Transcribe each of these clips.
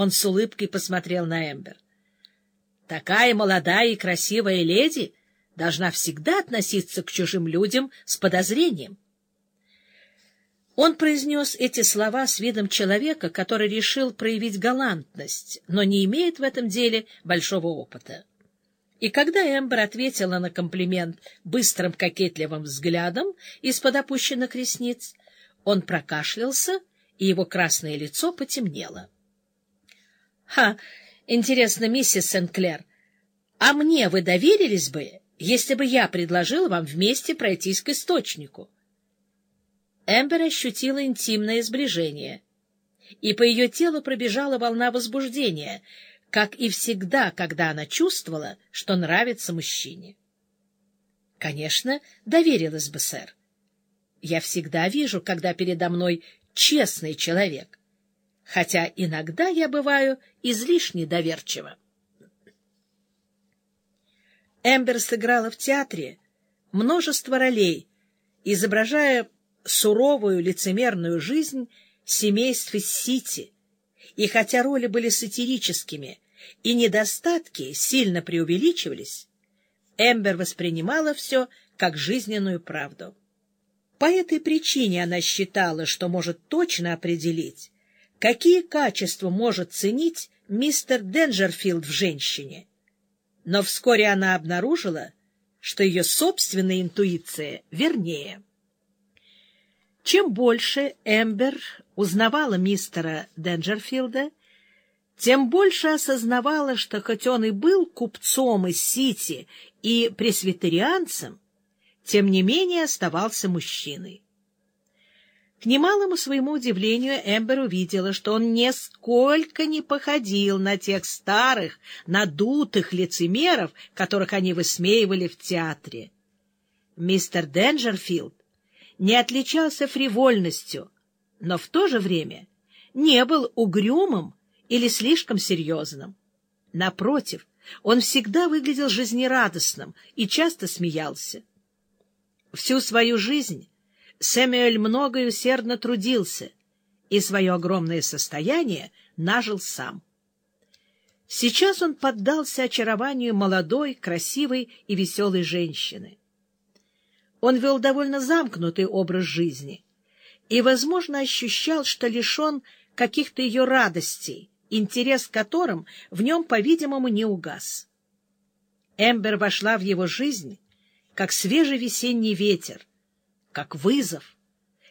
Он с улыбкой посмотрел на Эмбер. Такая молодая и красивая леди должна всегда относиться к чужим людям с подозрением. Он произнес эти слова с видом человека, который решил проявить галантность, но не имеет в этом деле большого опыта. И когда Эмбер ответила на комплимент быстрым кокетливым взглядом из-под опущенных ресниц, он прокашлялся, и его красное лицо потемнело. — Ха! Интересно, миссис Сенклер, а мне вы доверились бы, если бы я предложил вам вместе пройтись к источнику? — Эмбер ощутила интимное сближение, и по ее телу пробежала волна возбуждения, как и всегда, когда она чувствовала, что нравится мужчине. Конечно, доверилась бы, сэр. Я всегда вижу, когда передо мной честный человек, хотя иногда я бываю излишне доверчива. Эмбер сыграла в театре множество ролей, изображая суровую лицемерную жизнь семейств из Сити, и хотя роли были сатирическими и недостатки сильно преувеличивались, Эмбер воспринимала все как жизненную правду. По этой причине она считала, что может точно определить, какие качества может ценить мистер Денджерфилд в женщине. Но вскоре она обнаружила, что ее собственная интуиция вернее. Чем больше Эмбер узнавала мистера Денджерфилда, тем больше осознавала, что хоть он и был купцом из Сити и пресвитерианцем, тем не менее оставался мужчиной. К немалому своему удивлению Эмбер увидела, что он нисколько не походил на тех старых, надутых лицемеров, которых они высмеивали в театре. Мистер Денджерфилд не отличался фривольностью, но в то же время не был угрюмым или слишком серьезным. Напротив, он всегда выглядел жизнерадостным и часто смеялся. Всю свою жизнь Сэмюэль много и усердно трудился, и свое огромное состояние нажил сам. Сейчас он поддался очарованию молодой, красивой и веселой женщины. Он вел довольно замкнутый образ жизни и, возможно, ощущал, что лишен каких-то ее радостей, интерес к которым в нем, по-видимому, не угас. Эмбер вошла в его жизнь, как свежий весенний ветер, как вызов,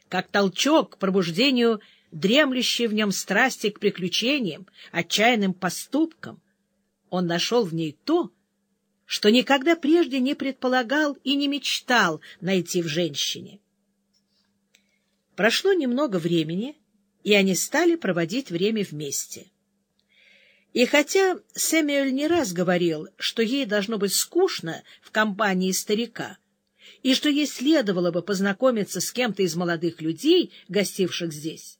как толчок к пробуждению дремлющей в нем страсти к приключениям, отчаянным поступкам. Он нашел в ней то, что никогда прежде не предполагал и не мечтал найти в женщине. Прошло немного времени, и они стали проводить время вместе. И хотя Сэмюэль не раз говорил, что ей должно быть скучно в компании старика, и что ей следовало бы познакомиться с кем-то из молодых людей, гостивших здесь,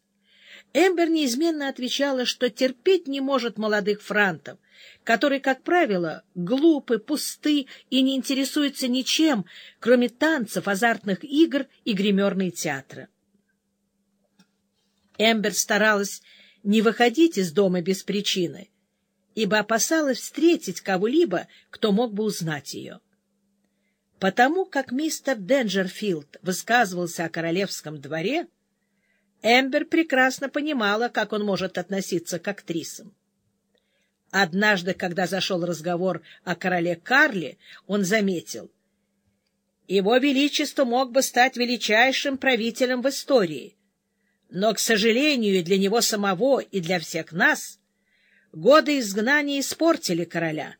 Эмбер неизменно отвечала, что терпеть не может молодых франтов, которые, как правило, глупы, пусты и не интересуются ничем, кроме танцев, азартных игр и гримерной театра. Эмбер старалась не выходить из дома без причины, ибо опасалась встретить кого-либо, кто мог бы узнать ее. Потому как мистер Денджерфилд высказывался о королевском дворе, Эмбер прекрасно понимала, как он может относиться к актрисам. Однажды, когда зашел разговор о короле Карле, он заметил, «Его Величество мог бы стать величайшим правителем в истории, но, к сожалению, и для него самого, и для всех нас годы изгнания испортили короля».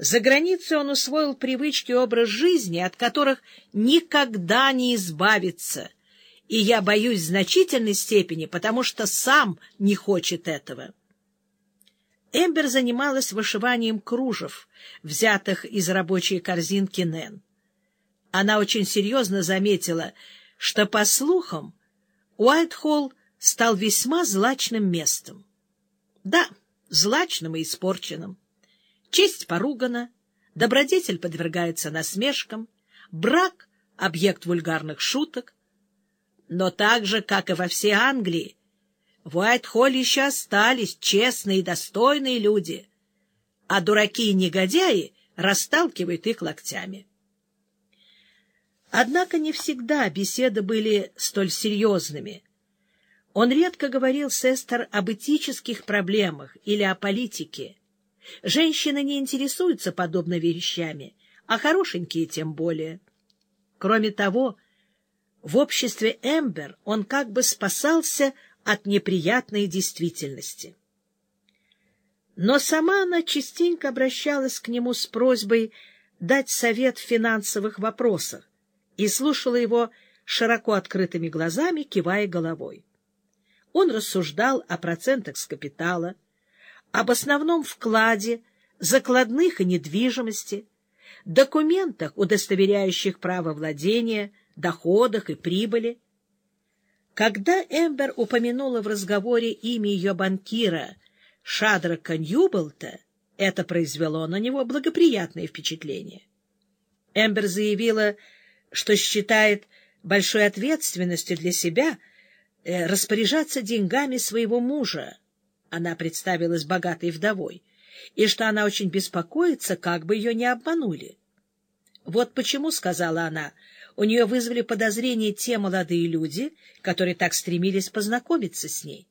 За границей он усвоил привычки и образ жизни, от которых никогда не избавиться, и я боюсь в значительной степени, потому что сам не хочет этого. Эмбер занималась вышиванием кружев, взятых из рабочей корзинки Нэн. Она очень серьезно заметила, что, по слухам, Уайтхолл стал весьма злачным местом. Да, злачным и испорченным. Честь поругана, добродетель подвергается насмешкам, брак — объект вульгарных шуток. Но так же, как и во всей Англии, В Уайт-Холле еще остались честные и достойные люди, а дураки и негодяи расталкивают их локтями. Однако не всегда беседы были столь серьезными. Он редко говорил с Эстер об этических проблемах или о политике. Женщины не интересуются подобными вещами, а хорошенькие тем более. Кроме того, в обществе Эмбер он как бы спасался от неприятной действительности. Но сама она частенько обращалась к нему с просьбой дать совет в финансовых вопросах, и слушала его широко открытыми глазами, кивая головой. Он рассуждал о процентах с капитала, об основном вкладе, закладных и недвижимости, документах, удостоверяющих право владения, доходах и прибыли. Когда Эмбер упомянула в разговоре имя ее банкира Шадрака Ньюболта, это произвело на него благоприятное впечатление. Эмбер заявила, что считает большой ответственностью для себя э, распоряжаться деньгами своего мужа. Она представилась богатой вдовой, и что она очень беспокоится, как бы ее не обманули. Вот почему, — сказала она, — у нее вызвали подозрения те молодые люди, которые так стремились познакомиться с ней.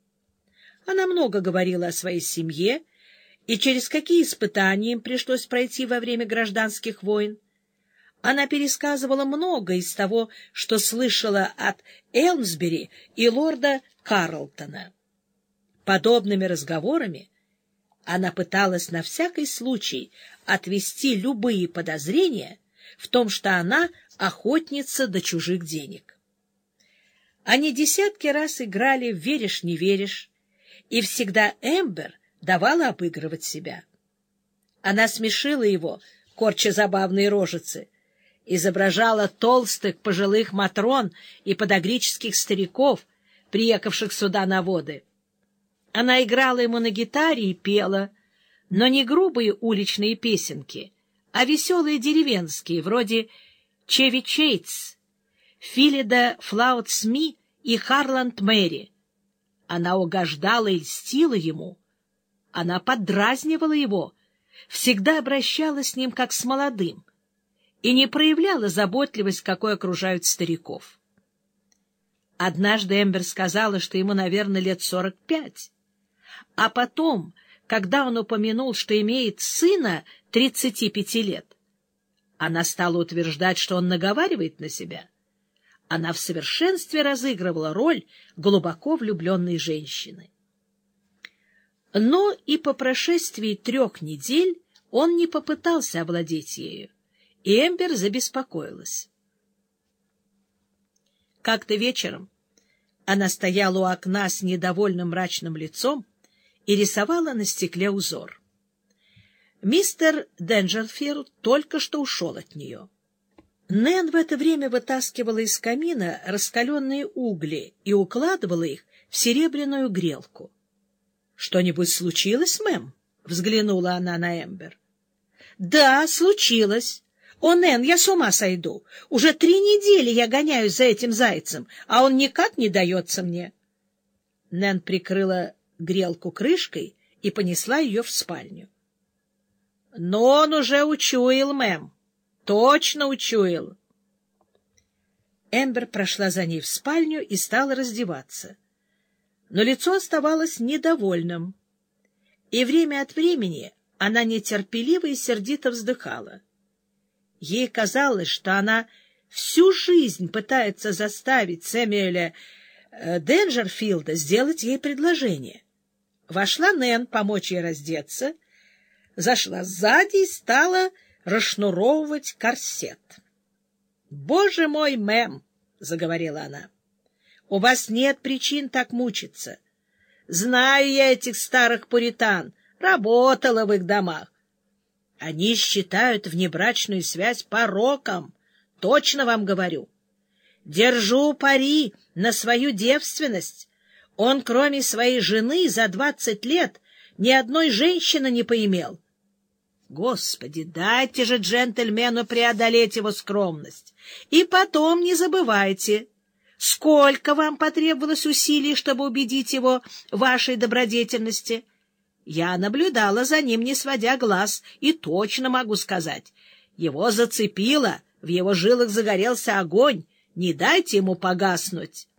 Она много говорила о своей семье и через какие испытания им пришлось пройти во время гражданских войн. Она пересказывала много из того, что слышала от Элмсбери и лорда Карлтона. Подобными разговорами она пыталась на всякий случай отвести любые подозрения в том, что она охотница до чужих денег. Они десятки раз играли в «веришь, не веришь», и всегда Эмбер давала обыгрывать себя. Она смешила его, корча забавные рожицы — изображала толстых пожилых матрон и подогрических стариков, приехавших сюда на воды. Она играла ему на гитаре и пела, но не грубые уличные песенки, а веселые деревенские, вроде «Чеви Чейтс», «Филида Флаут Сми» и «Харланд Мэри». Она угождала и льстила ему. Она подразнивала его, всегда обращалась с ним как с молодым и не проявляла заботливость, какой окружают стариков. Однажды Эмбер сказала, что ему, наверное, лет сорок пять. А потом, когда он упомянул, что имеет сына тридцати пяти лет, она стала утверждать, что он наговаривает на себя. Она в совершенстве разыгрывала роль глубоко влюбленной женщины. Но и по прошествии трех недель он не попытался овладеть ею и Эмбер забеспокоилась. Как-то вечером она стояла у окна с недовольным мрачным лицом и рисовала на стекле узор. Мистер Денджерфилд только что ушел от нее. Нэн в это время вытаскивала из камина раскаленные угли и укладывала их в серебряную грелку. — Что-нибудь случилось, мэм? — взглянула она на Эмбер. — Да, случилось. «О, Нэн, я с ума сойду! Уже три недели я гоняюсь за этим зайцем, а он никак не дается мне!» Нэн прикрыла грелку крышкой и понесла ее в спальню. «Но он уже учуял, мэм! Точно учуял!» Эмбер прошла за ней в спальню и стала раздеваться. Но лицо оставалось недовольным, и время от времени она нетерпеливо и сердито вздыхала. Ей казалось, что она всю жизнь пытается заставить Сэмюэля э, Денджерфилда сделать ей предложение. Вошла Нэн помочь ей раздеться, зашла сзади и стала расшнуровывать корсет. — Боже мой, мэм! — заговорила она. — У вас нет причин так мучиться. Знаю я этих старых пуритан, работала в их домах. Они считают внебрачную связь пороком, точно вам говорю. Держу пари на свою девственность. Он, кроме своей жены, за двадцать лет ни одной женщины не поимел. Господи, дайте же джентльмену преодолеть его скромность. И потом не забывайте, Сколько вам потребовалось усилий, чтобы убедить его в вашей добродетельности? Я наблюдала за ним, не сводя глаз, и точно могу сказать. Его зацепило, в его жилах загорелся огонь. Не дайте ему погаснуть.